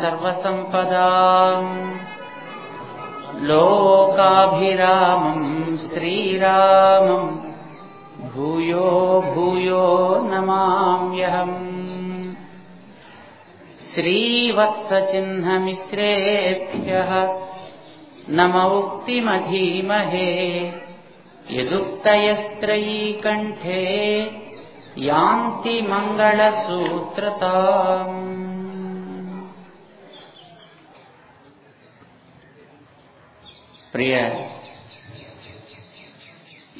सर्वसम्पदाम्। लोकाभिरामम् श्रीरामम् भूयो भूयो नमाम्यहम्। श्रीवत्सचिह्नमिश्रेभ्यः नम उक्तिमधीमहे यदुक्तयस्त्रयी कण्ठे यान्ति मङ्गलसूत्रताम् பிரிய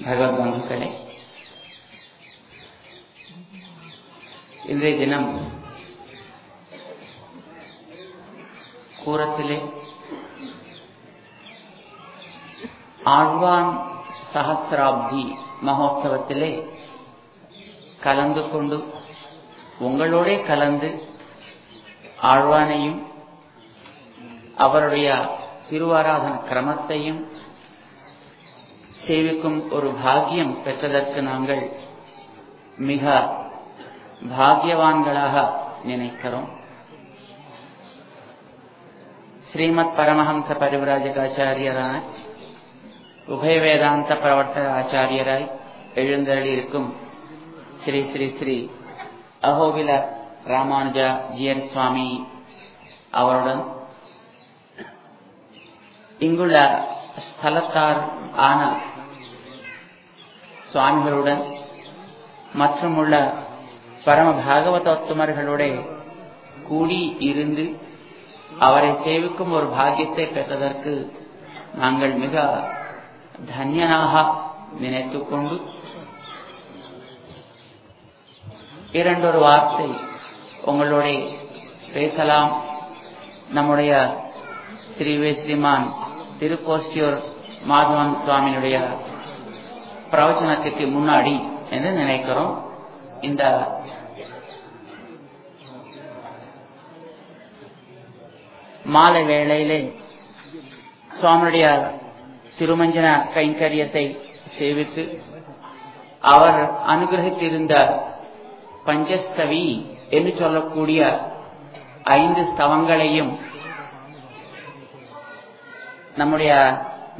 பகவத் பந்துக்களே இன்றைய தினம் கூரத்திலே ஆழ்வான் சஹசிராப்தி மகோத்சவத்திலே கலந்து கொண்டு உங்களோட கலந்து ஆழ்வானையும் அவருடைய திருவாராதன கிரமத்தையும் சேவிக்கும் ஒரு பாக்கியம் பெற்றதற்கு நாங்கள் மிக பாக்கியவான்களாக நினைக்கிறோம். ஸ்ரீமத் பரமஹம்ச பரிவராஜகாச்சாரியரான உபய வேதாந்த பிரவர்த்தக ஆச்சாரியராய் எழுந்தருளியிருக்கும் ஸ்ரீ ஸ்ரீ ஸ்ரீ அகோவில ராமானுஜா ஜியர் சுவாமி அவருடன் இங்குள்ள ஸ்தலத்தார் ஆன சுவாமிகளுடன் மற்றும் உள்ள பரம பாகவதோத்தமர்களோட கூடி இருந்து அவரை சேவிக்கும் ஒரு பாக்கியத்தை பெற்றதற்கு நாங்கள் மிக தன்யனாக நினைத்துக் கொண்டு இரண்டொரு வார்த்தை உங்களோட பேசலாம். நம்முடைய ஸ்ரீவே ஸ்ரீமான் திருக்கோஷ்டியூர் மாதவன் சுவாமியினுடைய பிரவச்சனத்துக்கு முன்னாடி என்று நினைக்கிறோம். இந்த மாலை வேளையிலே சுவாமியுடைய திருமஞ்சன கைங்கரியத்தை சேவித்து அவர் அனுகிரகித்திருந்த பஞ்சஸ்தவி என்று சொல்லக்கூடிய ஐந்து ஸ்தவங்களையும் நம்முடைய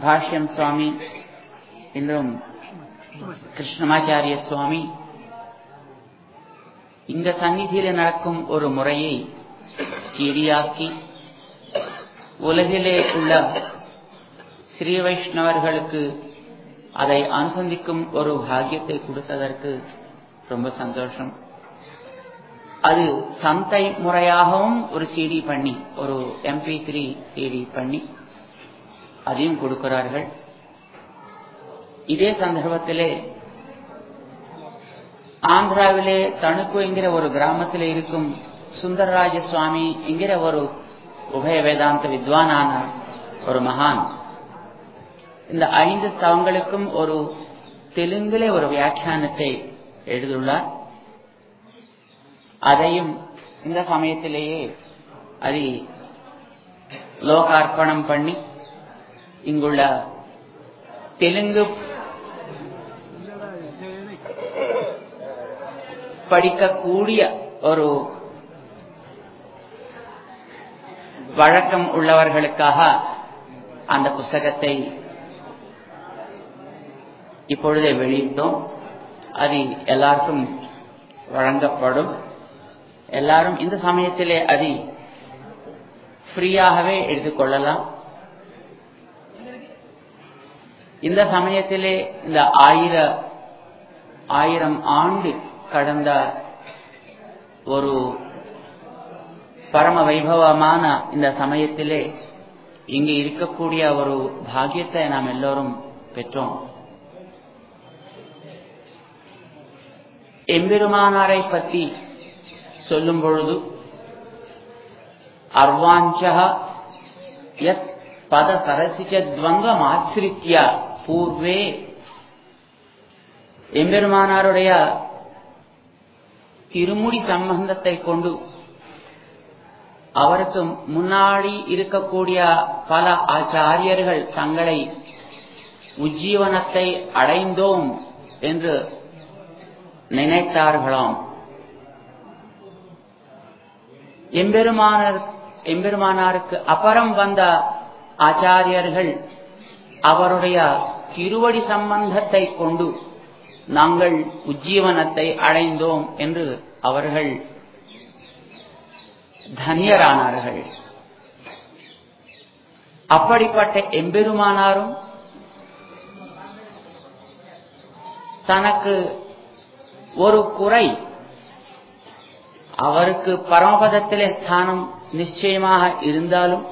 பாஷ்யம் சுவாமி இன்றும் கிருஷ்ணமாச்சாரிய சுவாமி இந்த சந்நிதியில் நடக்கும் ஒரு முறையை சீடியாக்கி உலகிலே உள்ள ஸ்ரீ வைஷ்ணவர்களுக்கு அதை அனுசந்திக்கும் ஒரு பாகியத்தை கொடுத்ததற்கு ரொம்ப சந்தோஷம். அது சந்தை முறையாகவும் ஒரு சிடி பண்ணி ஒரு எம்பி த்ரீ சிடி பண்ணி அதையும் கொடுக்கிறார்கள். இதே சந்தர்ப்பத்திலே ஆந்திராவிலே தணுக்கு என்கிற ஒரு கிராமத்தில் இருக்கும் சுந்தரராஜ சுவாமி என்கிற ஒரு உபய வேதாந்த வித்வானான ஒரு மகான். இந்த ஐந்து ஸ்தவங்களுக்கும் ஒரு தெலுங்கிலே ஒரு வியாக்கியானத்தை எழுதியுள்ளார். அதையும் இந்த சமயத்திலேயே அதை லோகார்ப்பணம் பண்ணி இங்குள்ள தெலுங்கு படிக்கக்கூடிய ஒரு வழக்கம் உள்ளவர்களுக்காக அந்த புஸ்தகத்தை இப்பொழுதே வெளியிட்டோம். அது எல்லாருக்கும் வழங்கப்படும். எல்லாரும் இந்த சமயத்திலே அது ஃப்ரீயாகவே எடுத்துக்கொள்ளலாம் இந்த சமயத்திலே இந்த ஆயிர ஆயிரம் ஆண்டு கடந்த ஒரு பரம வைபவமான இந்த சமயத்திலே இங்கு இருக்கக்கூடிய ஒரு பாக்கியத்தை நாம் எல்லோரும் பெற்றோம். எம்பெருமானாரை பற்றி சொல்லும் பொழுது அர்வாஞ்சக யத் பத சரசிச்சத்வங்கம் ஆசிரித்திய பூர்வே எம்பெருமானாருடைய திருமுடி சம்பந்தத்தை கொண்டு அவருக்கு முன்னாடி இருக்கக்கூடிய பல ஆச்சாரியர்கள் தங்களை உஜ்ஜீவனத்தை அடைந்தோம் என்று நினைத்தார்களாம். எம்பெருமானர் எம்பெருமானாருக்கு அப்புறம் வந்த ஆச்சாரியர்கள் அவருடைய திருவடி சம்பந்தத்தை கொண்டு நாங்கள் உஜ்ஜீவனத்தை அடைந்தோம் என்று அவர்கள் தன்யரானார்கள். அப்படிப்பட்ட எம்பெருமானாரும் தனக்கு ஒரு குறை அவருக்கு பரமபதத்திலே ஸ்தானம் நிச்சயமாக இருந்தாலும்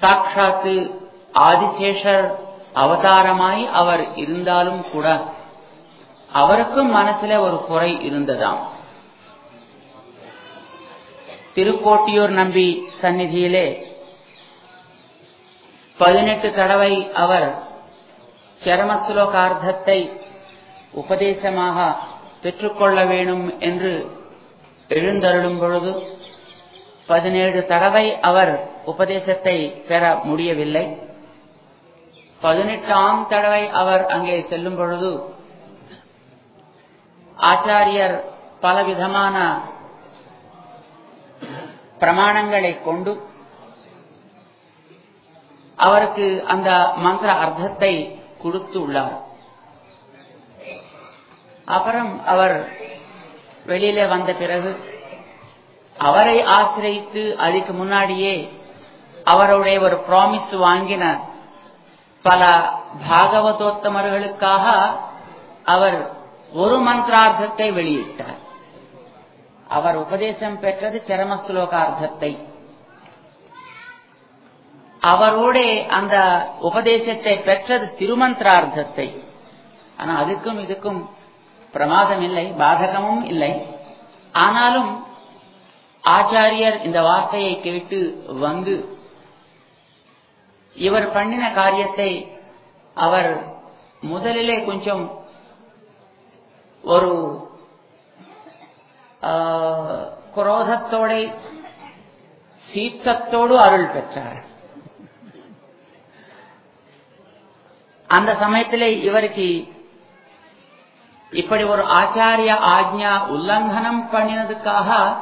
சாட்சாத்து ஆதிசேஷர் அவதாரமாய் அவர் இருந்தாலும் கூட அவருக்கும் மனசுல ஒரு குறை இருந்ததாம். திருக்கோட்டியூர் நம்பி சந்நிதியிலே பதினெட்டு தடவை அவர் சரமஸ்லோகார்த்தத்தை உபதேசமாக பெற்றுக்கொள்ள வேணும் என்று எழுந்தருளும் பொழுது பதினேழு தடவை அவர் உபதேசத்தை பெற முடியவில்லை. பதினெட்டாம் தடவை அவர் அங்கே செல்லும் பொழுது ஆச்சாரியர் பலவிதமான பிரமாணங்களை கொண்டு அவருக்கு அந்த மந்திர அர்த்தத்தை கொடுத்து உள்ளார். அப்புறம் அவர் வெளியில வந்த பிறகு அவரை ஆசிரியத்து அதுக்கு முன்னாடியே அவருடைய ஒரு ப்ராமிஸ் வாங்கின பல பாகவதோத்தமர்களுக்காக அவர் ஒரு மந்திரார்த்தத்தை வெளியிட்டார். அவர் உபதேசம் பெற்றது சரமஸ்லோகார்த்தத்தை. அவரோட அந்த உபதேசத்தை பெற்றது திருமந்திரார்த்தத்தை. ஆனா அதுக்கும் இதுக்கும் பிரமாதம் இல்லை பாதகமும் இல்லை. ஆனாலும் ஆச்சாரியர் இந்த வார்த்தையை கேட்டு வந்து இவர் பண்ணின காரியத்தை அவர் முதலிலே கொஞ்சம் ஒரு குரோதத்தோட சீத்தத்தோடு அருள் பெற்றார். அந்த சமயத்திலே இவருக்கு இப்படி ஒரு ஆச்சாரிய ஆஜ்ஞா உல்லங்கனம் பண்ணினதுக்காக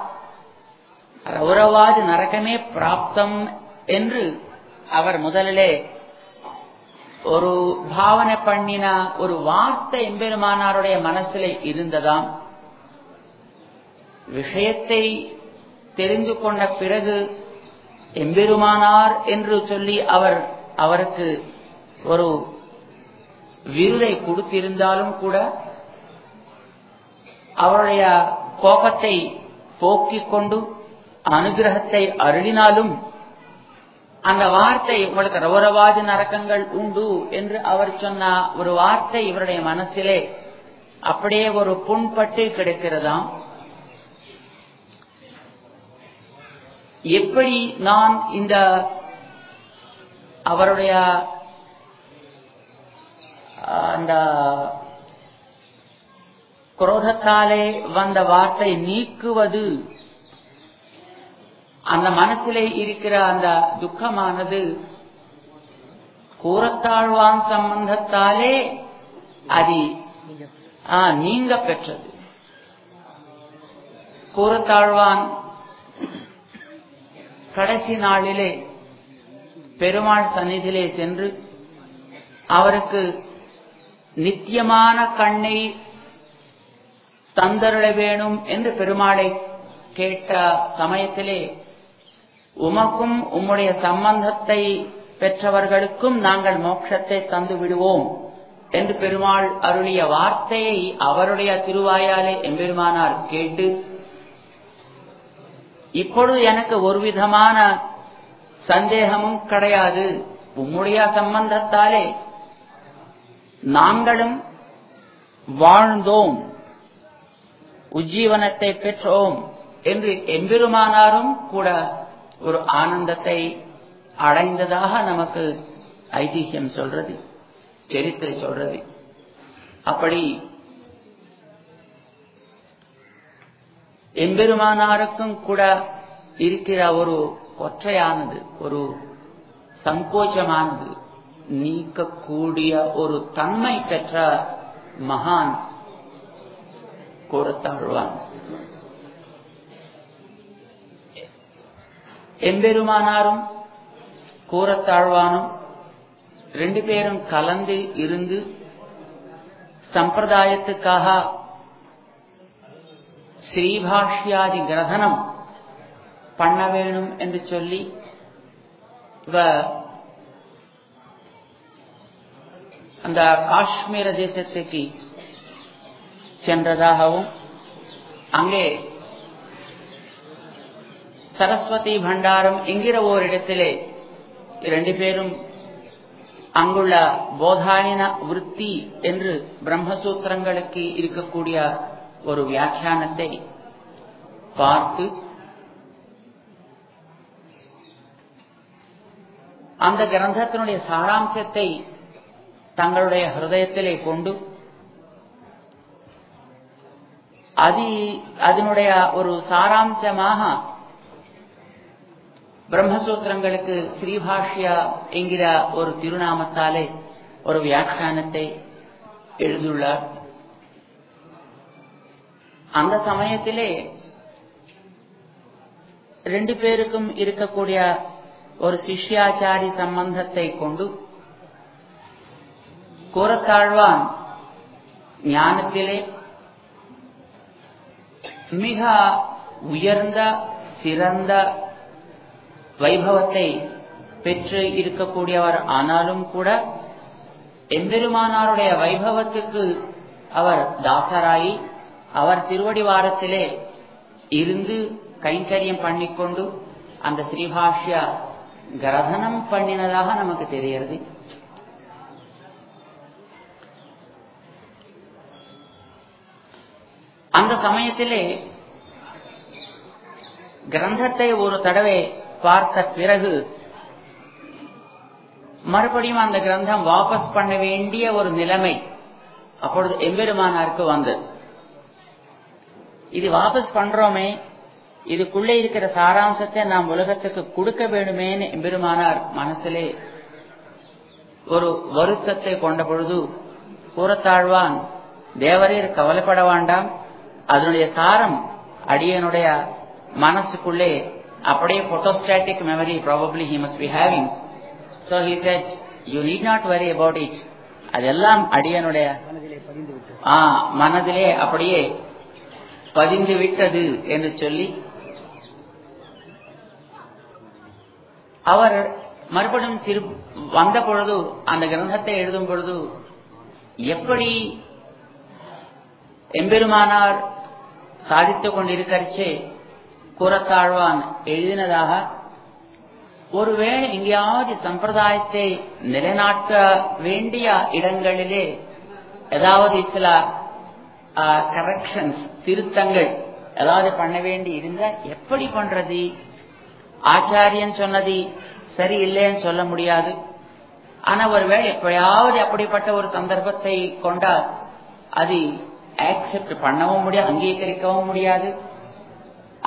ரௌரவாதி நரகமே பிராப்தம் என்று அவர் முதலிலே ஒரு பாவனை பண்ணின ஒரு வார்த்தை எம்பெருமானாருடைய மனசிலே இருந்ததாம். விஷயத்தை தெரிந்து கொண்ட பிறகு எம்பெருமானார் என்று சொல்லி அவர் அவருக்கு ஒரு விருதை கொடுத்திருந்தாலும் கூட அவருடைய கோபத்தை போக்கிக் கொண்டு அனுகிரகத்தை அருளினாலும் அந்த வார்த்தை உங்களுக்கு ரௌரவாதி நரக்கங்கள் உண்டு என்று அவர் சொன்ன ஒரு வார்த்தை இவருடைய மனசிலே அப்படியே ஒரு புண்பட்டு கிடைக்கிறதாம். எப்படி நான் இந்த அவருடைய அந்த குரோதத்தாலே வந்த வார்த்தை நீக்குவது அந்த மனசிலே இருக்கிற அந்த துக்கமானது கூறத்தாழ்வான் சம்பந்தத்தாலே அது நீங்க பெற்றது. கூறத்தாழ்வான் கடைசி நாளிலே பெருமாள் சந்நிதியிலே சென்று அவருக்கு நித்தியமான கண்ணை தந்தருள வேணும் என்று பெருமாளை கேட்ட சமயத்திலே உமக்கும் உம்முடைய சம்பந்தத்தை பெற்றவர்களுக்கும் நாங்கள் மோட்சத்தை தந்து விடுவோம் என்று பெருமாள் அருளிய வார்த்தையை அவருடைய திருவாயாலே எம்பெருமானார் கேட்டு இப்பொழுது எனக்கு ஒரு விதமான சந்தேகமும் கிடையாது. உம்முடைய சம்பந்தத்தாலே நாங்களும் வாழ்ந்தோம். உஜ்ஜீவனத்தை பெற்றோம் என்று எம்பெருமானாரும் கூட ஒரு ஆனந்தத்தை அடைந்ததாக நமக்கு ஐதிஹியம் சொல்றது சரித்திரை சொல்றது. அப்படி எம்பெருமானாருக்கும் கூட இருக்கிற ஒரு கொற்றையானது ஒரு சங்கோச்சமானது நீக்கக்கூடிய ஒரு தன்மை பெற்ற மகான் கூறத்தாழ்வான். எம்பெருமானாரும் கூறத்தாழ்வானும் ரெண்டு பேரும் கலந்து இருந்து சம்பிரதாயத்துக்காக ஸ்ரீபாஷ்யாதி கிரகணம் பண்ண வேணும் என்று சொல்லி இவ அந்த காஷ்மீர தேசத்துக்கு சென்றதாகவும் அங்கே சரஸ்வதி பண்டாரம் என்கிற ஓரிடத்திலே இரண்டு பேரும் அங்குள்ள போதாயன விற்பி என்று பிரம்மசூத்திரங்களுக்கு இருக்கக்கூடிய ஒரு வியாக்கியானத்தை பார்த்து அந்த கிரந்தத்தினுடைய சாராம்சத்தை தங்களுடைய ஹிருதயத்திலே கொண்டு அதி அதனுடைய ஒரு சாராம்சமாக பிரம்மசூத்திரங்களுக்கு ஸ்ரீபாஷ்யா என்கிற ஒரு திருநாமத்தாலே ஒரு வியாக்கியானத்தை எழுதியுள்ளார். அந்த சமயத்திலே ரெண்டு பேருக்கும் இருக்கக்கூடிய ஒரு சிஷ்யாச்சாரி சம்பந்தத்தை கொண்டு கூறத்தாழ்வான் ஞானத்திலே மிக உயர்ந்த சிறந்த வைபவத்தை பெற்று இருக்கக்கூடியவர் ஆனாலும் கூட எம்பெருமானாருடைய வைபவத்துக்கு அவர் தாசராகி அவர் திருவடி வாரத்திலே இருந்து கைங்கரியம் பண்ணிக்கொண்டு அந்த ஸ்ரீபாஷ்யா கிரகணம் பண்ணினதாக நமக்கு தெரிகிறது அந்த சமயத்திலே கிரந்தத்தை ஒரு தடவை பார்த்த பிறகு மறுபடியும் அந்த கிரந்தம் வாபஸ் பண்ண வேண்டிய ஒரு நிலைமை அப்பொழுது எம்பெருமானாருக்கு வந்தது. இது வாபஸ் பண்றோமே இதுக்குள்ளே இருக்கிற சாராம்சத்தை நாம் உலகத்துக்கு கொடுக்க வேண்டுமேன்னு எம்பெருமானார் மனசிலே ஒரு வருத்தத்தை கொண்ட பொழுது கூறத்தாழ்வான் தேவரீர் கவலைப்பட வேண்டாம். அதனுடைய சாரம் அடியனுடைய மனசுக்குள்ளே அப்படியே photostatic memory probably he must be having. So he said, you need not worry about it. அதெல்லாம் அடியனுடைய ஆ மனதிலே அப்படியே பதிந்து விட்டது என்று சொல்லி அவர் மறுபடியும் திரு வந்த பொழுது அந்த கிரந்தத்தை எழுதும் பொழுது எப்படி எம்பெருமானார் சாதித்துக் கொண்டிருக்கிறச்சே கூறத்தாழ்வான் எழுதினதாக ஒருவேளை எங்கேயாவது சம்பிரதாயத்தை நிலைநாட்ட வேண்டிய இடங்களிலே ஏதாவது சில கரெக்ஷன்ஸ் திருத்தங்கள் ஏதாவது பண்ண வேண்டி இருந்தா எப்படி பண்றது? ஆச்சாரியன் சொன்னது சரி இல்லைன்னு சொல்ல முடியாது. ஆனா ஒருவேளை எப்பயாவது அப்படிப்பட்ட ஒரு சந்தர்ப்பத்தை கொண்டால் அது ஆக்செப்ட் பண்ணவும் முடியாது அங்கீகரிக்கவும் முடியாது.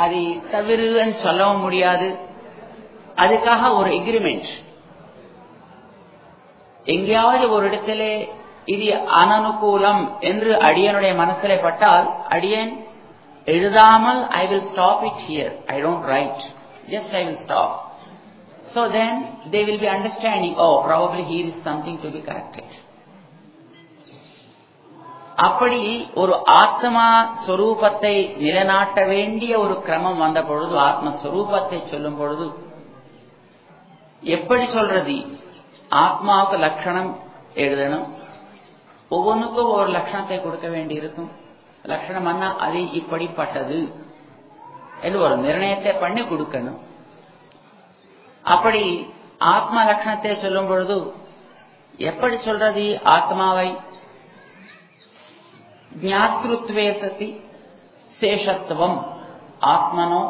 அதை தவிரன்னு சொல்லவும் முடியாது. அதுக்காக ஒரு எக்ரிமெண்ட் எங்கேயாவது ஒரு இடத்திலே இது அனனுகூலம் என்று அடியனுடைய மனசிலே பட்டால் அடியன் எழுதாமல் I will stop it here I don't write just I will stop So then they will be understanding, oh, probably here is something to be corrected. அப்படி ஒரு ஆத்மா ஸ்வரூபத்தை நிலைநாட்ட வேண்டிய ஒரு கிரமம் வந்த பொழுது ஆத்மஸ்வரூபத்தை சொல்லும் பொழுது எப்படி சொல்றது? ஆத்மாவுக்கு லட்சணம் எழுதணும். ஒவ்வொன்றுக்கும் ஒரு லட்சணத்தை கொடுக்க வேண்டி இருக்கும் லட்சணம் அண்ணா அது இப்படிப்பட்டது. என்று ஒரு நிர்ணயத்தை பண்ணி கொடுக்கணும். அப்படி ஆத்ம லட்சணத்தை சொல்லும் பொழுது எப்படி சொல்றது? ஆத்மாவை ஞாத்ருத்வே சேஷத்துவம் ஆத்மனோ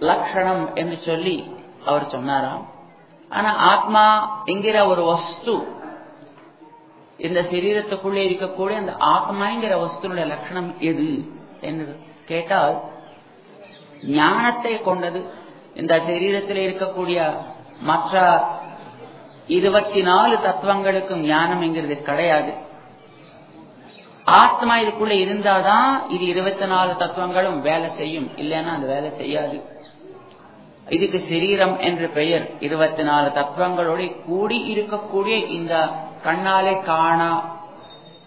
லக்ஷணம் என்று சொல்லி அவர் சொன்னாராம் ஆனா ஆத்மா என்கிற ஒரு வஸ்து இந்த சரீரத்துக்குள்ளே இருக்கக்கூடிய அந்த ஆத்மாங்கிற வஸ்துனுடைய லட்சணம் எது என்று கேட்டால் ஞானத்தை கொண்டது இந்த சரீரத்தில் இருக்கக்கூடிய மற்ற இருபத்தி நாலு தத்துவங்களுக்கும் ஞானம் என்கிறது கிடையாது ஆத்மா இதுக்குள்ள இருந்தாதான் இது இருபத்தி நாலு தத்துவங்களும் வேலை செய்யும். இல்லைன்னா அது வேலை செய்யாது. இதுக்கு சரீரம் என்ற பெயர். இருபத்தி நாலு தத்துவங்களோடு கூடி இருக்கக்கூடிய இந்த கண்ணாலே காண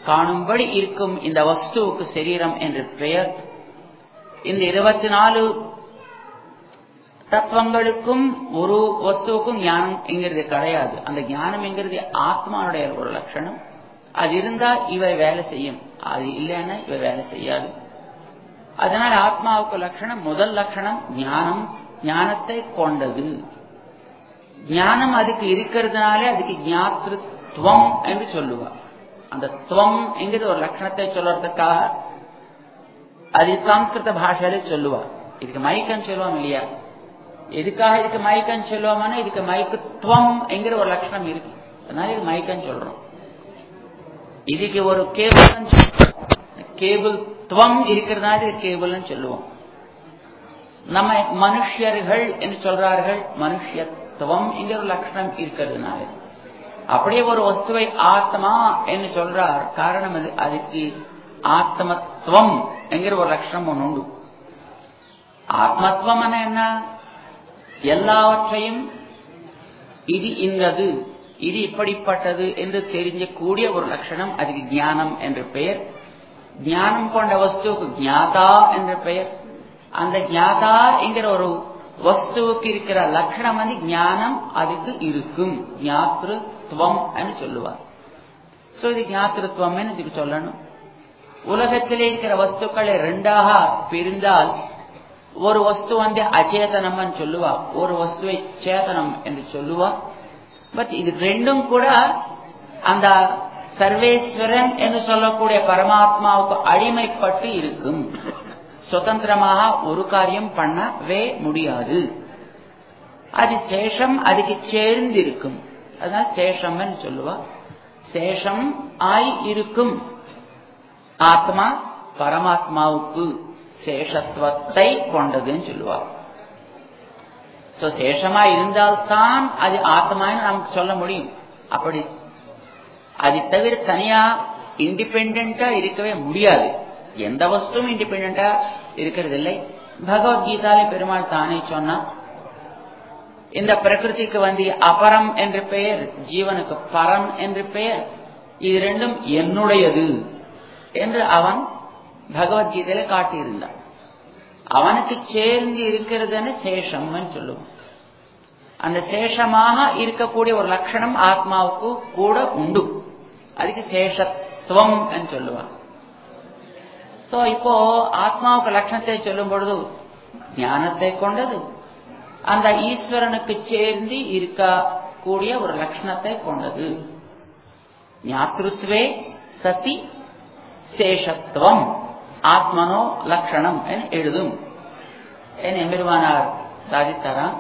காணும்படி இருக்கும் இந்த வஸ்துவுக்கு சரீரம் என்ற பெயர். இந்த இருபத்தி நாலு தத்துவங்களுக்கும் ஒரு வஸ்துவுக்கும் ஞானம் என்கிறது கிடையாது. அந்த ஞானம் என்கிறது ஆத்மாவுடைய ஒரு லட்சணம். அது இருந்தா இவை வேலை செய்யும். அது இல்லைன்னா இவை வேலை செய்யாது. அதனால ஆத்மாவுக்கு லட்சணம் முதல் லட்சணம் ஞானம். ஞானத்தை கொண்டது. ஞானம் அதுக்கு இருக்கிறதுனாலே அதுக்கு ஞாத்திருத்துவம் என்று சொல்லுவார். அந்த துவம் என்கிறது ஒரு லட்சணத்தை சொல்றதுக்காக அது சம்ஸ்கிருத பாஷையில சொல்லுவார். இதுக்கு மைக்கன்னு சொல்லுவோம் இல்லையா? எதுக்காக இதுக்கு மயக்கன்னு சொல்லுவோம்னா இதுக்கு மைக்குத்துவம் என்கிற ஒரு லட்சணம் இருக்கு. அதனால இது மயக்கன்னு சொல்றோம். இதுக்கு ஒரு கேபிள் கேபிள் துவம் இருக்கிறதுனால இது கேபிள்னு சொல்லுவோம். நம்ம மனுஷர்கள் என்று சொல்றார்கள் மனுஷத்துவம் என்கிற ஒரு லட்சணம் இருக்கிறதுனால. அப்படியே ஒரு வஸ்துவை ஆத்மா என்று சொல்றார். காரணம் அது அதுக்கு ஆத்மத்துவம் என்கிற ஒரு லட்சணம் ஒன்று உண்டு. ஆத்மத்துவம் என்ன? எல்லாவற்றையும் இது இன்றது. இது இப்படிப்பட்டது என்று தெரிஞ்சக்கூடிய ஒரு லட்சணம் அதுக்கு ஞானம் என்று பெயர். ஞானம் கொண்ட வஸ்துவுக்கு ஞாதா என்று பெயர். அந்த ஞாதா என்கிற ஒரு வஸ்துவுக்கு இருக்கிற லட்சணம் வந்து ஞானம் அதுக்கு இருக்கும். ஞாத்திருத்துவம் என்று சொல்லுவார். சோ இது ஞாத்திருத்துவம் இதுக்கு சொல்லணும். உலகத்திலே இருக்கிற வஸ்துக்களை ரெண்டாக பிரிந்தால் ஒரு வஸ்து வந்து அச்சேதனம் சொல்லுவா ஒரு வஸ்துவை சேதனம் என்று சொல்லுவா பட் இது ரெண்டும் கூட அந்த சர்வேஸ்வரன் என்று சொல்லக்கூடிய பரமாத்மாவுக்கு அடிமைப்பட்டு இருக்கும். சுதந்திரமாக ஒரு காரியம் பண்ணவே முடியாது. அது சேஷம் அதுக்கு சேர்ந்து இருக்கும் அதான் சேஷம் சொல்லுவா. சேஷம் ஆய் இருக்கும். ஆத்மா பரமாத்மாவுக்கு சேஷத்துவத்தை கொண்டதுன்னு சொல்லுவார் சோ சேஷமா இருந்தால்தான் அது ஆத்மான்னு நமக்கு சொல்ல முடியும். அப்படி அது தவிர தனியா இண்டிபெண்டா இருக்கவே முடியாது. எந்த வஸ்துவும் இண்டிபெண்டா இருக்கிறது இல்லை பகவத்கீதாலே பெருமாள் தானே சொன்னா இந்த பிரகிருதிக்கு வந்து அபரம் என்று பெயர் ஜீவனுக்கு பரம் என்று பெயர் இது ரெண்டும் என்னுடையது என்று அவன் பகவத்கீதையில காட்டியிருந்தான். அவனுக்கு சேர்ந்து இருக்கிறதுன்னு சேஷம்னு சொல்லுவோம். அந்த சேஷமாக இருக்கக்கூடிய ஒரு லட்சணம் ஆத்மாவுக்கு கூட உண்டு. அதுக்கு சேஷத்துவம் என்று சொல்லுவான் சோ இப்போ ஆத்மாவுக்கு லட்சணத்தை சொல்லும் பொழுது ஞானத்தை கொண்டது. அந்த ஈஸ்வரனுக்கு சேர்ந்து இருக்கக்கூடிய ஒரு லட்சணத்தை கொண்டது. ஞாத்திருத்வே சதி சேஷத்துவம். ஆத்மனோ லக்ஷணம் என எழுதும். என் எம்பெருமானார் சாதித்தாராம்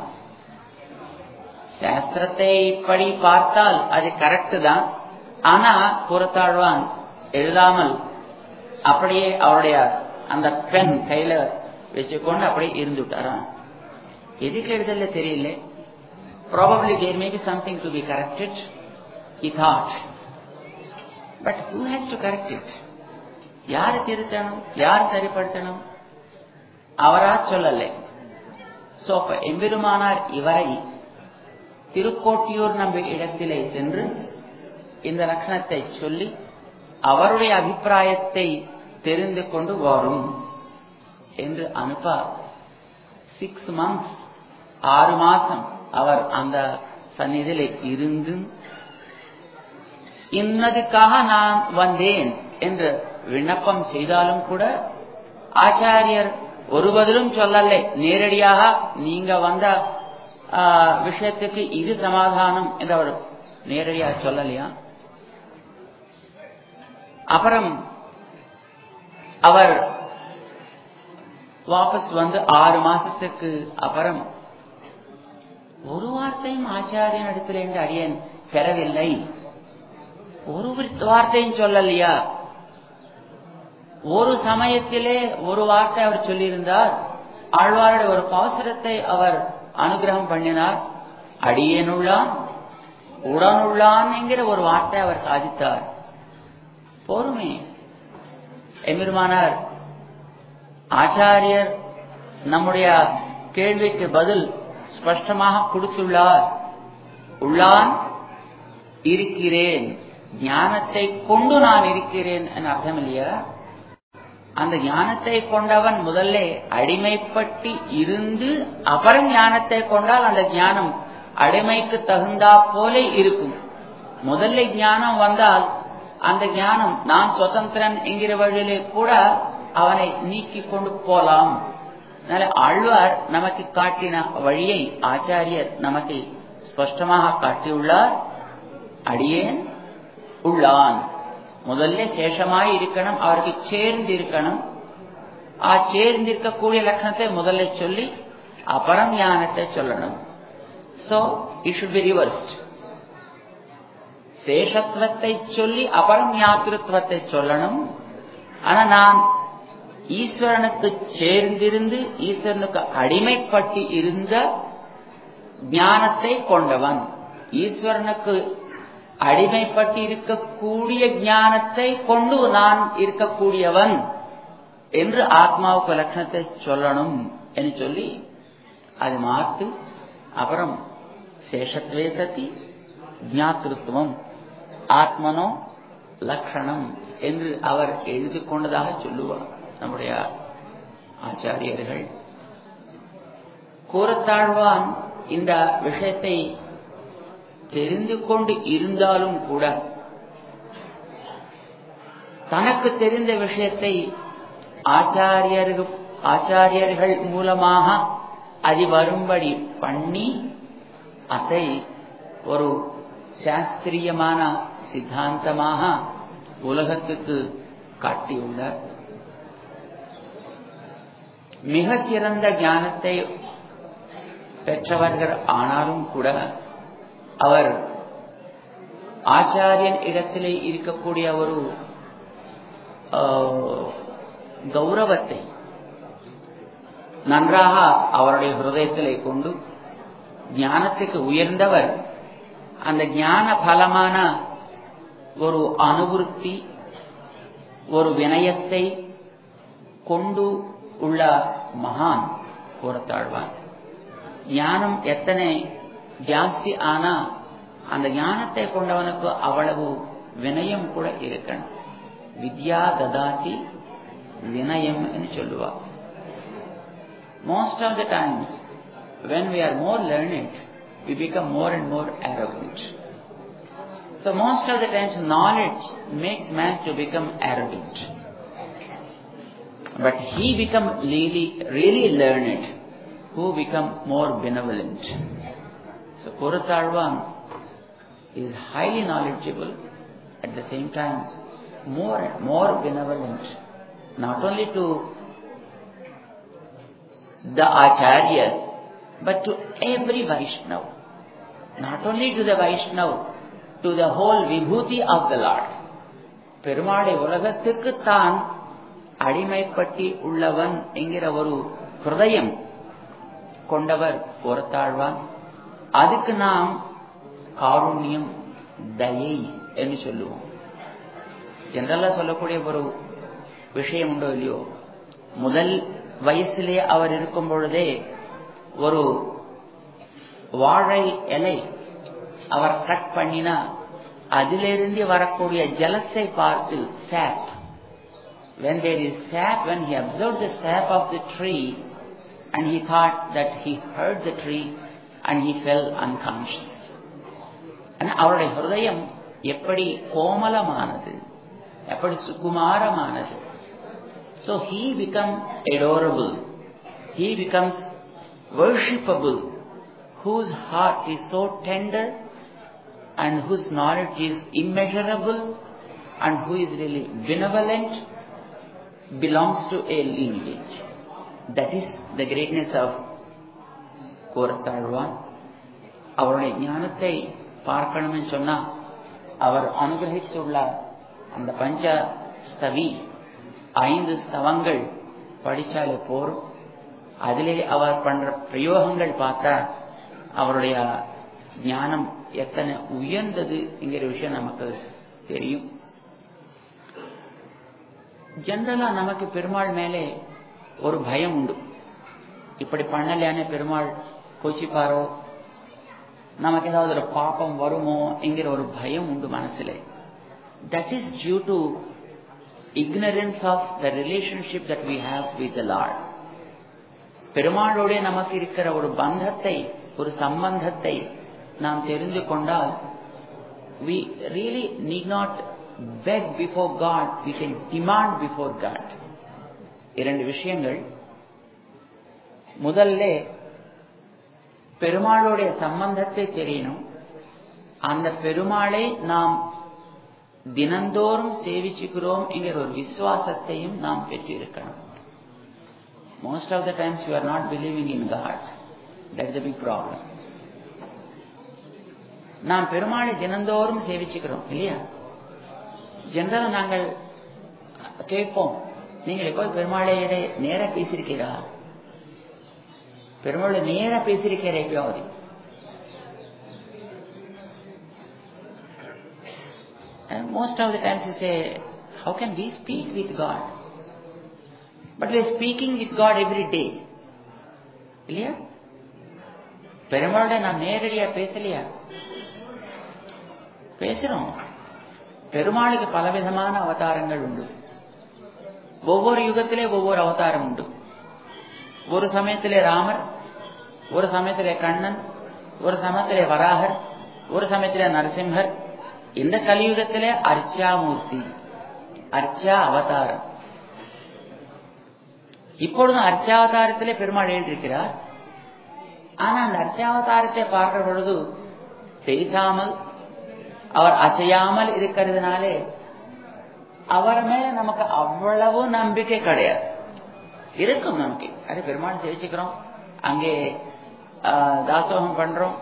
சாஸ்திரத்தை இப்படி பார்த்தால் அது கரெக்ட் தான். ஆனா புறத்தாழ்வான் எழுதாமல் அப்படியே அவருடைய அந்த பெண் கையில வச்சுக்கொண்டு அப்படியே இருந்துட்டாராம் எதுக்கு எழுதல தெரியல. Probably there may be something to be corrected I thought but who has to correct it யாரு திருத்தணும்? யார் சரிப்படுத்தணும்? அவரா சொல்லல. சோ எம்பெருமானார் இவரை திருக்கோட்டியூர் நம்பி இடத்திலே சென்று இந்த லட்சணத்தை சொல்லி அவருடைய அபிப்பிராயத்தை தெரிந்து கொண்டு வரும் என்று அனுப்ப சிக்ஸ் மந்த்ஸ் ஆறு மாசம் அவர் அந்த சந்நிதியில இருந்து இன்னதுக்காக நான் வந்தேன் என்று விண்ணப்பம் செய்தாலும் கூட ஆச்சாரியர் ஒரு பதிலும் சொல்லலை. நேரடியாக நீங்க வந்த விஷயத்துக்கு இது சமாதானம் என்று அவர் நேரடியாக சொல்லலையா? அப்புறம் அவர் வாபஸ் வந்து ஆறு மாசத்துக்கு அப்புறம் ஒரு வார்த்தையும் ஆச்சாரியன் இடத்துல என்று அடியன் பெறவில்லை. ஒரு வார்த்தையும் சொல்லலையா? ஒரு சமயத்திலே ஒரு வார்த்தை அவர் சொல்லியிருந்தார். ஆழ்வாருடைய ஒரு பாசுரத்தை அவர் அனுகிரகம் பண்ணினார். அடியேனுள்ளான் உடனுள்ளான் என்கிற ஒரு வார்த்தை அவர் சாதித்தார். போருமே எம்பெருமானார் ஆச்சாரியர் நம்முடைய கேள்விக்கு பதில் ஸ்பஷ்டமாக கொடுத்துள்ளார். உள்ளான் இருக்கிறேன் ஞானத்தை கொண்டு நான் இருக்கிறேன் என அர்த்தம் இல்லையா அந்த ஞானத்தை கொண்டவன் முதல்ல அடிமைப்பட்டு இருந்து அப்புறம் ஞானத்தை கொண்டால் அந்த ஞானம் அடிமைக்கு தகுந்தா போல இருக்கும். முதல்ல ஞானம் வந்தால் அந்த ஞானம் நான் சுதந்திரன் என்கிற வழியிலே கூட அவனை நீக்கி கொண்டு போலாம். ஆழ்வார் நமக்கு காட்டின வழியை ஆச்சாரியர் நமக்கு ஸ்பஷ்டமாக காட்டியுள்ளார். அடியேன் உள்ளான். முதல்ல சேஷமாய் இருக்கணும் அவருக்கு சேர்ந்து இருக்கணும் ஆ சேர்ந்திருக்கக்கூடிய லட்சணத்தை முதல்ல சொல்லி அப்புறம் ஞானத்தை சொல்லணும். So it should be reversed சேஷத்துவத்தை சொல்லி அப்புறம் ஞாத்திருத்துவத்தை சொல்லணும். ஆனா நான் ஈஸ்வரனுக்கு சேர்ந்திருந்து ஈஸ்வரனுக்கு அடிமைப்பட்டு இருந்த ஞானத்தை கொண்டவன். ஈஸ்வரனுக்கு அடிமைப்பட்டு இருக்கக்கூடிய ஞானத்தை கொண்டு நான் இருக்கக்கூடியவன் என்று ஆத்மாவுக்கு லட்சணத்தை சொல்லணும் என்று சொல்லி அது மாத்து அப்புறம் சேஷத்வே சதி ஞாத்திருத்துவம் ஆத்மனோ லட்சணம் என்று அவர் எழுதி கொண்டதாக சொல்லுவார் நம்முடைய ஆச்சாரியர்கள். கூறத்தாழ்வான் இந்த விஷயத்தை தெரிந்து கொண்டு இருந்தாலும் கூட தனக்கு தெரிந்த விஷயத்தை ஆச்சாரியர்கள் ஆச்சாரியர்கள் மூலமாக அது வரும்படி பண்ணி அதை ஒரு சாஸ்திரியமான சித்தாந்தமாக உலகத்துக்கு காட்டியுள்ளார். மிக சிறந்த ஞானத்தை பெற்றவர்கள் ஆனாலும் கூட அவர் ஆச்சாரியன் இடத்திலே இருக்கக்கூடிய ஒரு கௌரவத்தை நன்றாக அவருடைய ஹிருதயத்திலே கொண்டு ஞானத்துக்கு உயர்ந்தவர். அந்த ஞான பலமான ஒரு அனுபூர்த்தி ஒரு வினயத்தை கொண்டு உள்ள மகான் கூறத்தாழ்வான் ஞானம் எத்தனை ஜாஸ்தி ஆனா அந்த ஞானத்தை கொண்டவனுக்கு அவ்வளவு வினயம் கூட இருக்கணும் வித்யா ததாதி வினயம் என்று சொல்லுவா most of the times when we are more learned we become more and more arrogant so most of the times knowledge makes man to become arrogant but he become really really learned who become more benevolent so Koratalvan is highly knowledgeable at the same time more more benevolent not only to the acharyas but to every Vaishnava. Not only to the Vaishnava, to the whole vibhuti of the Lord. பெருமாளை உலகத்துக்கு தான் அடிமைப்பட்டி உள்ளவன் என்கிற ஒரு ஹிருதயம் கொண்டவர் ஒருத்தாழ்வான் அதுக்கு நாம் காருண்யம் தயை என்று சொல்லுவோம். ஜெனரலா சொல்லக்கூடிய ஒரு விஷயம் உண்டோ இல்லையோ? முதல் வயசிலே அவர் இருக்கும் பொழுதே ஒரு வாழை இலை அவர் கட் பண்ணினா அதிலிருந்து வரக்கூடிய ஜலத்தை பார்த்து சாப் when there is sap when he observed the sap of the tree and he thought that he heard the tree and he fell unconscious அவருடைய ஹிருதயம் எப்படி கோமலமானது எப்படி சுகுமாரமானது so he becomes adorable he becomes worshipable, whose heart is so tender and whose knowledge is immeasurable and who is really benevolent, belongs to a lineage. That is the greatness of Koorathazhwan. அவருடைய ஞானத்தை பார்க்கணும்னு சொன்னா அவர் அனுகிரகித்துள்ள அந்த பஞ்ச ஸ்தவி ஐந்து ஸ்தவங்கள் படிச்சாலே போரும். அதிலே அவர் பண்ற பிரயோகங்கள் பார்த்தா அவருடைய ஞானம் எத்தனை உயர்ந்தது என்கிற விஷயம் நமக்கு தெரியும். ஜென்ரலா நமக்கு பெருமாள் மேலே ஒரு பயம் உண்டு. இப்படி பண்ணலையானே பெருமாள் கோச்சிப்பாரோ நமக்கு ஏதாவது ஒரு பாப்பம் வருமோ என்கிற ஒரு பயம் உண்டு மனசுல that is due to ignorance of the relationship that we have with the Lord. பெருமாளோட நமக்கு இருக்கிற ஒரு பந்தத்தை ஒரு சம்பந்தத்தை நாம் தெரிந்து கொண்டால் we really need not beg before God, we can demand before God. இரண்டு விஷயங்கள் முதல்ல பெருமாளுடைய சம்பந்தத்தை தெரியணும். அந்த பெருமாளை நாம் தினந்தோறும் சேவிச்சுக்கிறோம் என்கிற ஒரு விசுவாசத்தையும் நாம் பெற்றிருக்கணும். Most of the times you are not believing in God that is big problem நாம் பெருமாளை தினந்தோறும் சேவிச்சுக்கிறோம் இல்லையா? ஜெனரலா நாங்கள் கேட்போம் நீங்கள் எப்போ பெருமாளையிட நேர பேசியிருக்கிறா பெருமாள் நேர பேசியிருக்கிற எப்பயாவது And most of the times you say, how can we speak with God? But we are speaking with God every day. இல்லையா பெருமாளோட நான் நேரடியா பேசலையா? பேசுறோம். பெருமாளுக்கு பலவிதமான அவதாரங்கள் உண்டு. ஒவ்வொரு யுகத்திலே ஒவ்வொரு அவதாரம் உண்டு. ஒரு சமயத்திலே ராமர் ஒரு சமயத்திலே கண்ணன் ஒரு சமயத்திலே வராகர் ஒரு சமயத்திலே நரசிம்ஹர் இந்த கலியுகத்திலே அர்ச்சாமூர்த்தி அர்ச்சா அவதாரம். இப்பொழுதும் அர்ச்சாவதாரத்திலே பெருமாள் எழுதியிருக்கிறார் ஆனா அந்த அர்ச்சாவதாரத்தை பார்க்கிற பொழுது பேசாமல் அவர் அசையாமல் இருக்கிறதுனாலே அவர் மேல நமக்கு அவ்வளவு நம்பிக்கை கிடையாது. இருக்கும் நமக்கு. அரே பெருமாள் தெரிவிச்சுக்கிறோம் அங்கே தாசோகம் பண்றோம்.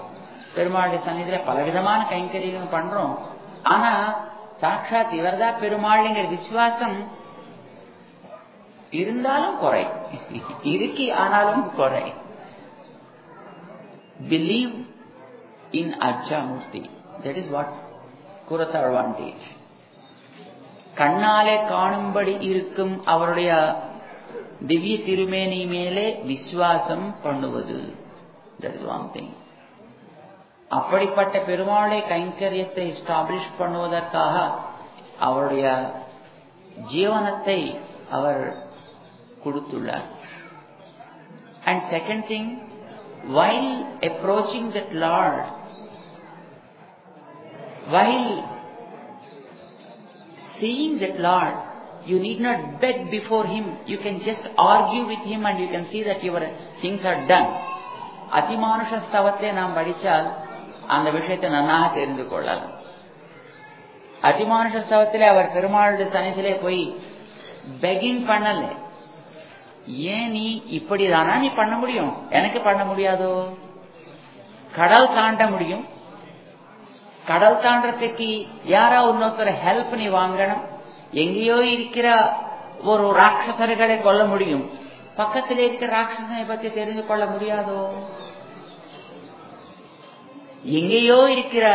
பெருமாளுடைய சன்னிதியில பலவிதமான கைங்கரியும் பண்றோம். ஆனா சாட்சாத் இவர்தான் பெருமாள்ங்கிற விசுவாசம் இருந்தாலும் குறை. இருக்கி ஆனாலும் குறை. Believe in அர்ச்சாமூர்த்தி that is what great advantage கண்ணாலே காணும்படி இருக்கும் அவருடைய திவ்ய திருமேனி மேலே விசுவாசம் பண்ணுவது. தட் இஸ் ஒன் திங் அப்படிப்பட்ட பெருமாளை கைங்கரியத்தை எஸ்டாப்ளிஷ் பண்ணுவதற்காக அவருடைய ஜீவனத்தை அவர் கொடுத்துள்ளார் and second thing while approaching that Lord while seeing that Lord, you need not beg before Him. You can just argue with Him and you can see that your things are done. அதிமானுஷ ஸ்தவத்தை நாம் படித்தால் அந்த விஷயத்தை நன்னாக தெரிந்து கொள்ளலாம். அதிமானுஷ ஸ்தவத்திலே அவர் பெருமாளுடைய சனிதிலே போய் பெகிங் பண்ணல. ஏன் நீ இப்படிதானா? நீ பண்ண முடியும். எனக்கு பண்ண முடியாதோ? கடல் தாண்ட முடியும். கடல் தாண்டத்துக்கு யாரா இன்னொருத்தர் ஹெல்ப் நீ வாங்கணும்? எங்கேயோ இருக்கிற ஒரு ராட்சசர்களை கொல்ல முடியும். பக்கத்தில் இருக்கிற ராட்சசனை பத்தி தெரிந்து கொள்ள முடியாதோ எங்கேயோ இருக்கிற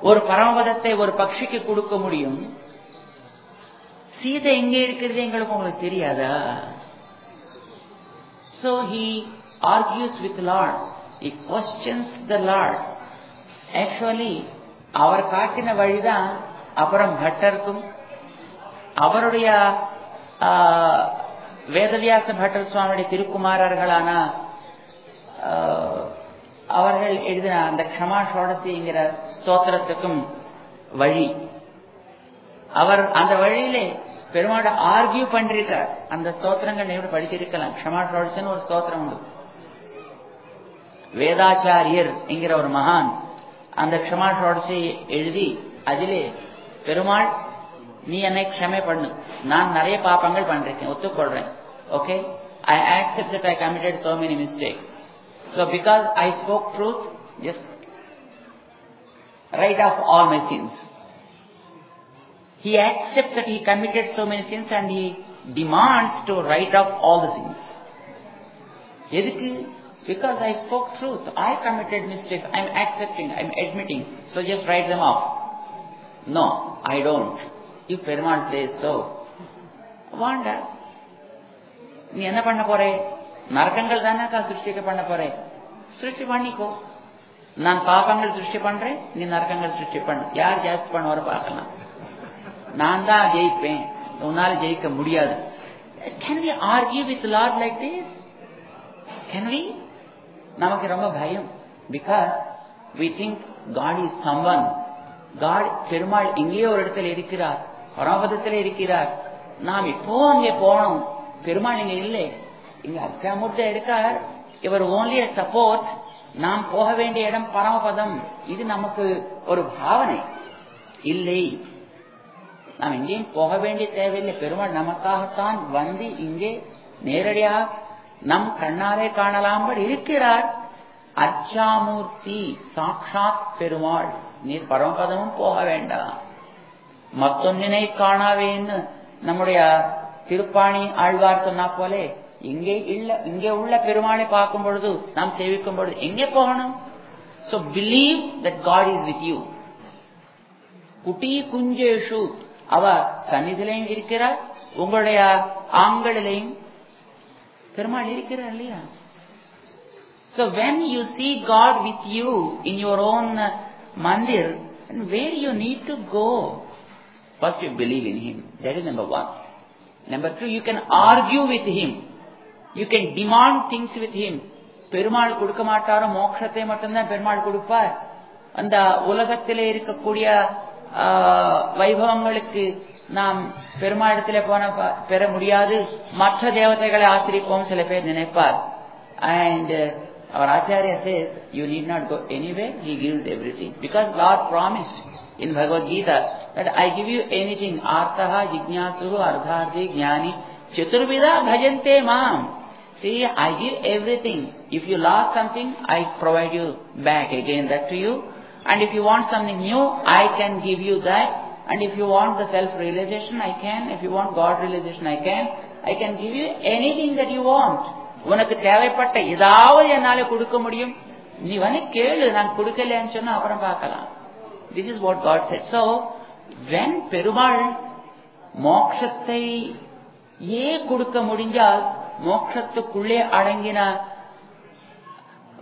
ஒரு பரமபதத்தை ஒரு பக்ஷிக்கு கொடுக்க முடியும் சீதை எங்கே இருக்கிறது எங்களுக்கு உங்களுக்கு தெரியாதா So he argues with Lord. He questions the Lord. Actually, அவர் காட்டின வழிதான் அப்புறம் பட்டருக்கும் அவருடைய வேதவியாச பட்டர் சுவாமியுடைய திருக்குமாரர்களான அவர்கள் எழுதின அந்த க்ஷமா ஷோடசிங்கிற ஸ்தோத்திரத்துக்கும் வழி. அவர் அந்த வழியிலே பெருமாட ஆர்கியூ பண்ணிருக்கார் அந்த ஸ்தோத்திரங்கள் நீங்க படிச்சிருக்கலாம் க்ஷமா ஷோடசின்னு ஒரு ஸ்தோத்திரம் உண்டு. வேதாச்சாரியர் என்கிற ஒரு மகான் அந்த க்ஷமா ஷோடசை எழுதி அதிலே பெருமாள் நீ என்னை க்ஷமை பண்ணு. நான் நிறைய பாப்பங்கள் பண்றேன் ஒத்துக்கொள்றேன். Okay? I accept that I committed so many mistakes. So because I spoke truth, just write off all my sins. He accepts that he committed so many sins and he demands to write off all the sins. Because because I spoke truth, I committed mistakes, I'm accepting, I'm admitting, so just write them off. No, I don't. If Perumal says so, wonder நீ என்ன பண்ண போறே? நரக்கங்கள் தானே சிருஷ்டிக்க பண்ண போறே? சிருஷ்டி பண்ணிக்கோ. நான் பாபங்கள் சிருஷ்டி பண்றேன் நீ நரக்கங்கள் சிருஷ்டி பண்ண. யார் ஜாஸ்தி பண்ணுவார பார்க்கலாம். நான் தான் ஜெயிப்பேன். உன்னால ஜெயிக்க முடியாது. Can we argue with Lord like this can we நமக்கு ரொம்ப பயம். Because we think God is someone God Perumal இங்கேயே ஒரு இடத்துல இருக்கிறார். பரமபதத்தில் இருக்கிறார். நாம் இப்போ அங்கே போனோம்? பெருமாள் இங்க இல்லை. இங்க அர்ச்சாமூர்த்தி எடுக்கார். இவர் ஓன்லி சப்போர்ட் நாம் போக வேண்டிய இடம் பரமபதம். இது நமக்கு ஒரு பாவனை. இல்லை. நாம் எங்கேயும் போக வேண்டிய தேவையில்லை. பெருமாள் நமக்காகத்தான் வந்து இங்கே நேரடியாக நம் கண்ணாலே காணலாம்படி இருக்கிறார். அர்ச்சாமூர்த்தி சாட்சாத் பெருமாள். நீர் பரமபதமும் போக வேண்டாம். மத்தொன்னினை காணாவேன்னு நம்முடைய திருப்பாணி ஆழ்வார் சொன்னா போலே இங்கே இல்ல இங்கே உள்ள பெருமானை பார்க்கும் பொழுது நாம் சேவிக்கும் பொழுது எங்கே போகணும் so believe that God is with you குட்டி குஞ்சேஷு அவ சன்னிதிலையும் இருக்கிறார் உங்களுடைய ஆண்களிலையும் பெருமாள் இருக்கிறார் இல்லையா So when you see God with you in your own mandir, and where you need to go? First you believe in Him. That is number one. Number two you can argue with him you can demand things with him Perumal கொடுக்க மாட்டாரோ மோட்சத்தை மட்டும்தான் பெருமாள் கொடுப்பார் அந்த உலகத்திலே இருக்கக்கூடிய வைபவங்களுக்கு நாம் பெருமாளிடத்திலே போன பெற முடியாது மற்ற தேவதைகளை ஆசிரிப்போம் சில பேர் நினைப்பார் and our Acharya says you need not go anyway he gives everything because Lord promised in bhagavad gita that i give you anything artaha jignasuhu ardharthi jnani chaturvida bhajante mam see i give everything if you lost something i provide you back again that to you and if you want something new i can give you that and if you want the self realization i can if you want god realization i can i can give you anything that you want உனக்கு தேவைப்பட்ட ஏதாவது என்னால கொடுக்க முடியும் நீ வந்து கேளு நான் கொடுக்கலன்னு சொன்னா அப்புறம் பார்க்கலாம் this is what God said so when Perumal மோக்ஷத்தை ஏ கொடுக்க முடிஞ்சால் மோக்ஷத்துக்குள்ளே அடங்கின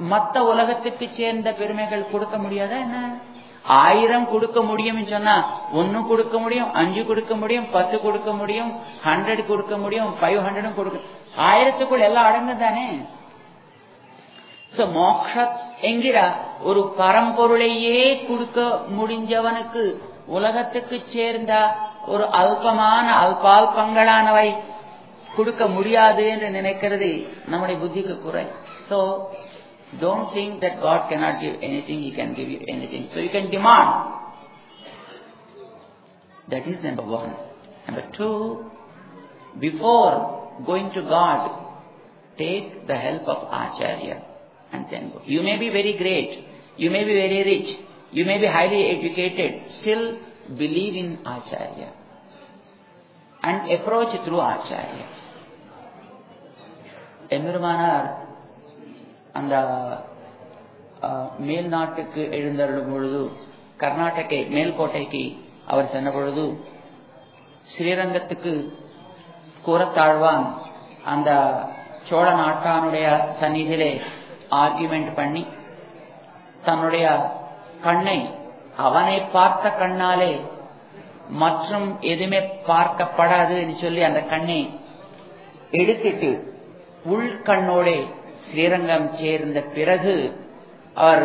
மத்த உலகத்துக்கு சேர்ந்த பெருமைகள் கொடுக்க முடியாதா என்ன? ஆயிரம் கொடுக்க முடியும் சொன்னா ஒன்னு கொடுக்க முடியும் அஞ்சு கொடுக்க முடியும் பத்து கொடுக்க முடியும் ஹண்ட்ரட் கொடுக்க முடியும் ஃபைவ் ஹண்ட்ரடும் கொடுக்க ஆயிரத்துக்குள் எல்லாம் அடங்கு தானே மோக்ஷ என்கிற ஒரு பரம்பொருளையே கொடுக்க முடிஞ்சவனுக்கு உலகத்துக்கு சேர்ந்த ஒரு அல்பமான அல்பால்பங்களானவை கொடுக்க முடியாது என்று நினைக்கிறது நம்முடைய புத்திக்கு குறை so Don't think that God cannot give anything, He can give you anything. So you can demand. That is number one. Number two, before going to God, take the help of Acharya and then go. You may be very great, you may be very rich, you may be highly educated, still believe in Acharya and approach through Acharya. Emperumanar அந்த மேல் நாட்டுக்கு எழுந்தருளும் பொழுது கர்நாடகை மேல்கோட்டைக்கு அவர் சென்ற பொழுது ஸ்ரீரங்கத்துக்கு கூறத்தாழ்வான் அந்த Chola நாட்டானுடைய சந்நிதியிலே argument பண்ணி தன்னுடைய கண்ணை அவனை பார்த்த கண்ணாலே மற்றும் எதுவுமே பார்க்கப்படாதுன்னு சொல்லி அந்த கண்ணை எடுத்துட்டு உள்கண்ணோடே ஸ்ரீரங்கம் சேர்ந்த பிறகு அவர்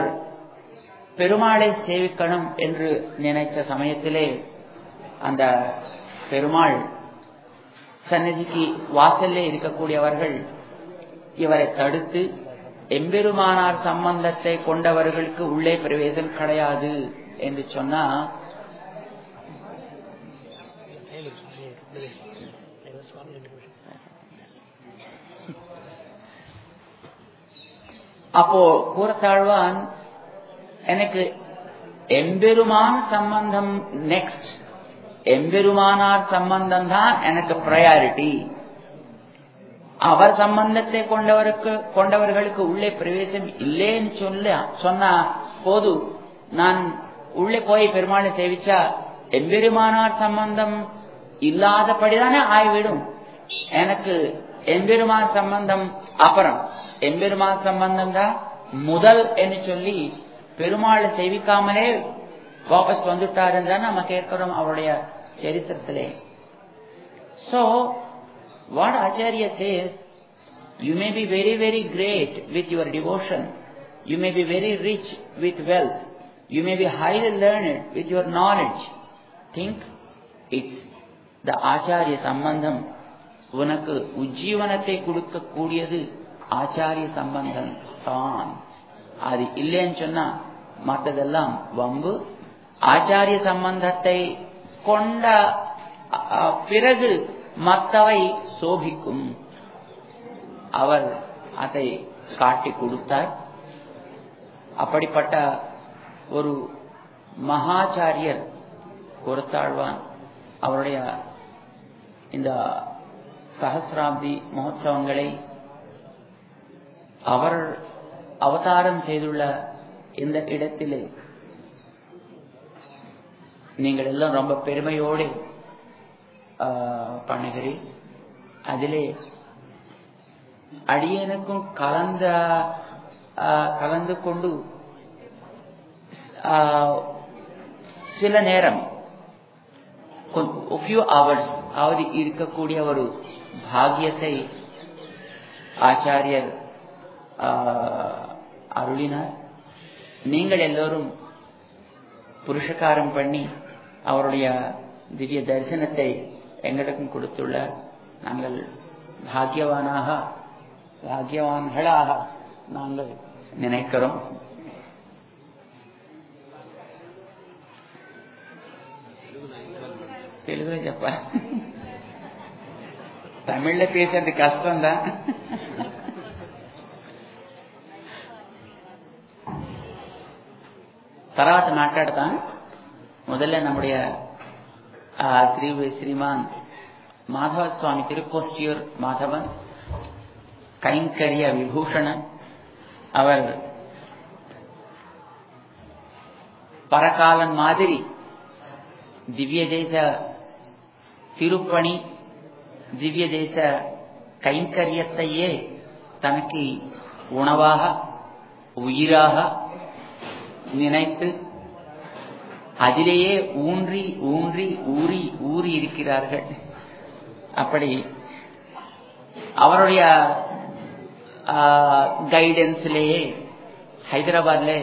பெருமாளை சேவிக்கணும் என்று நினைத்த சமயத்திலே அந்த பெருமாள் சன்னதிக்கு வாசல்லே இருக்கக்கூடியவர்கள் இவரை தடுத்து எம்பெருமானார் சம்பந்தத்தை கொண்டவர்களுக்கு உள்ளே பிரவேசம் கிடையாது என்று சொன்னா அப்போ கூறத்தாழ்வான் எனக்கு எம்பெருமான் சம்பந்தம் நெக்ஸ்ட் எம்பெருமானார் சம்பந்தம் தான் எனக்கு ப்ரையாரிட்டி அவர் சம்பந்தத்தை கொண்டவருக்கு கொண்டவர்களுக்கு உள்ளே பிரவேசம் இல்லைன்னு சொல்ல சொன்னா போது நான் உள்ளே போய் பெருமாளை சேவிச்சா எம்பெருமானார் சம்பந்தம் இல்லாதபடிதானே ஆய்விடும். எனக்கு எம்பெருமான் சம்பந்தம் அப்புறம். எம்பெருமான் சம்பந்தம் தான் முதல் என்று சொல்லி பெருமாளை சேவிக்காமலே வாபஸ் வந்துட்டாருன்னு தான் நம்ம கேட்கிறோம் அவருடைய சரித்திரத்திலே. So what Acharya says, you may be very, very great with your devotion. You may be very rich with wealth. You may be highly learned with your knowledge. Think it's the Acharya Sambandham. உனக்கு உஜ்ஜீவனத்தை கொடுக்கக்கூடியது ஆச்சாரிய சம்பந்தம் தான் அது இல்லைன்னு சொன்னா மற்றதெல்லாம் வம்பு ஆச்சாரிய சம்பந்தத்தை கொண்ட பிறகு மற்றவை சோபிக்கும். அவர் அதை காட்டி கொடுத்தார். அப்படிப்பட்ட ஒரு மகாச்சாரியர் கொடுத்தாழ்வான். அவருடைய இந்த சகசிராப்தி மகோத்சவங்களை அவர் அவதாரம் செய்துள்ள இந்த இடத்திலே நீங்கள் எல்லாம் ரொம்ப பெருமையோடு பண்ணுகிறேன் அதிலே அடியனுக்கும் கலந்த கலந்து கொண்டு சில நேரம் ஃபியூ அவர்ஸ் அவது இருக்கக்கூடிய ஒரு பாகியத்தை ஆச்சாரியர் ஆஹ், அருளினார். நீங்கள் எல்லோரும் புருஷகாரம் பண்ணி அவருடைய திவ்ய தரிசனத்தை எங்களுக்கும் கொடுத்துள்ளார் நாங்கள் பாக்கியவானாக பாக்கியவான்களாக நாங்கள் நினைக்கிறோம் తెలుగులో చెప్పా తమిళ్లో పేసేది కష్టందా తర్వాత మాట్లాడతా முதல்ல நம்முடைய ஆ, ஸ்ரீ ஸ்ரீமான் மாதவ சுவாமி திருக்கோஷ்டியூர் மாதவன் கைங்கரிய விபூஷணன் அவர் பரகாலன் மாதிரி திவ்ய தேச திருப்பணி திவ்ய தேச கைங்கரியத்தையே தனக்கு உணவாக உயிராக நினைத்து அதிலேயே ஊன்றி ஊன்றி ஊறி ஊறி இருக்கிறார்கள். அப்படி அவருடைய கைடன்ஸ்லேயே ஹைதராபாத்ல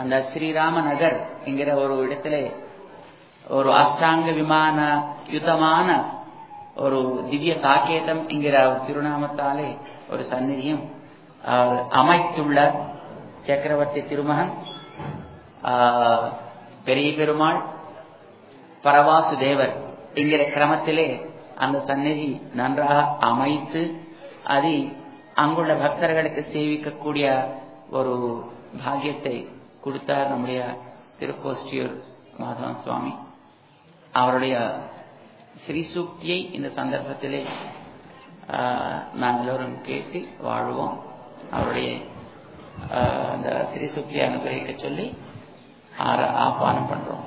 அந்த ஸ்ரீராம நகர் என்கிற ஒரு இடத்துல ஒரு அஷ்டாங்க விமான யுத்தமான ஒரு திவ்ய சாக்கேதம் என்கிற ஒரு திருநாமத்தாலே ஒரு சந்நிதியும் அமைத்துள்ள சக்கரவர்த்தி திருமகன் பெரிய பெருமாள் பரவாசு தேவர் என்கிற கிரமத்திலே அந்த சந்நிதி நன்றாக அமைத்து அது அங்குள்ள பக்தர்களுக்கு சேவிக்கக்கூடிய ஒரு பாக்கியத்தை கொடுத்தார் நம்முடைய திருக்கோஷ்டியூர் மாதவன் சுவாமி அவருடைய ஸ்ரீசூக்தியை இந்த சந்தர்ப்பத்திலே நாங்கள் நாம் எல்லோரும் கேட்டு வாழ்வோம். அவருடைய அந்த ஸ்ரீசூக்தியை அனுகிரகிக்க சொல்லி ஆர- ஆஹ்வானம் பண்றோம்